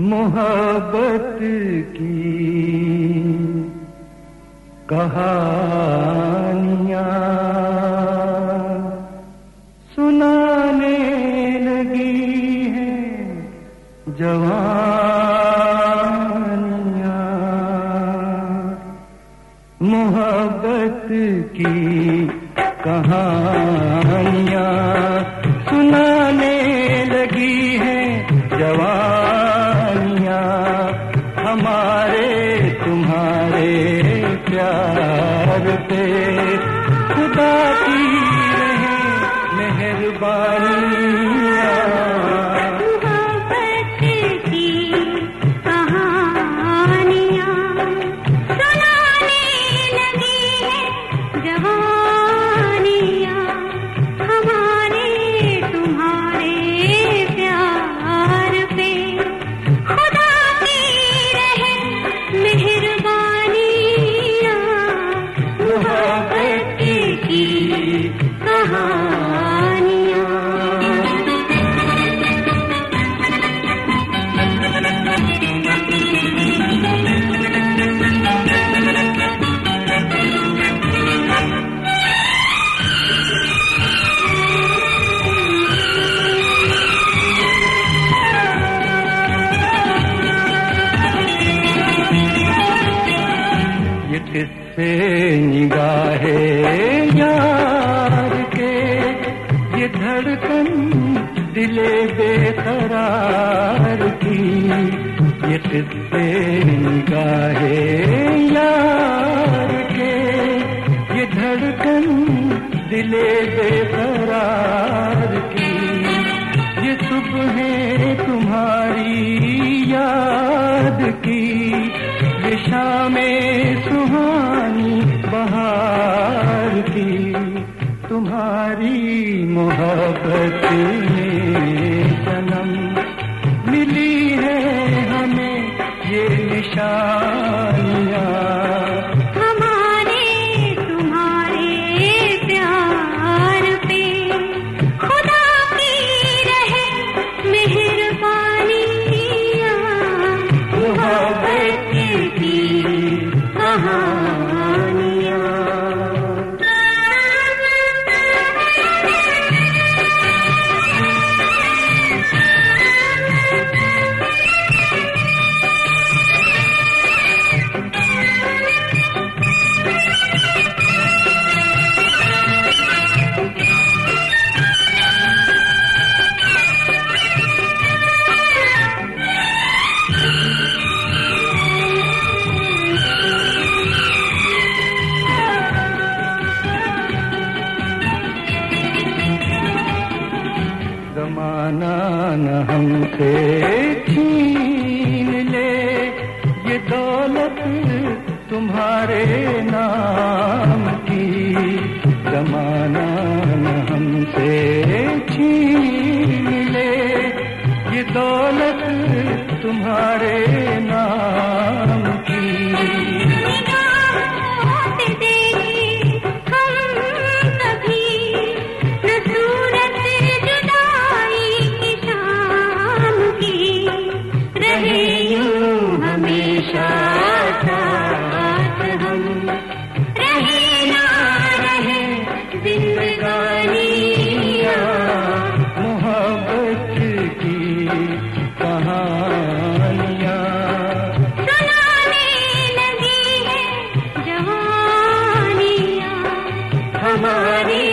मोहब्बत की कहानियाँ सुनाने लगी है जवानियाँ। मोहब्बत की कहानियाँ जवानियाँ किससे निगाहे यार के, ये धड़कन दिले बेकरार की, ये किससे निगाहे यार के, ये धड़कन दिले बेकरार की, ये सुबह है तुम्हारी याद की, ये शामें तुम्हारी मोहब्बत में। जमाना न हमसे छीन ले। ये दौलत तुम्हारे नाम की। जमाना न हमसे छीन ले। ये दौलत तुम्हारे murmuring.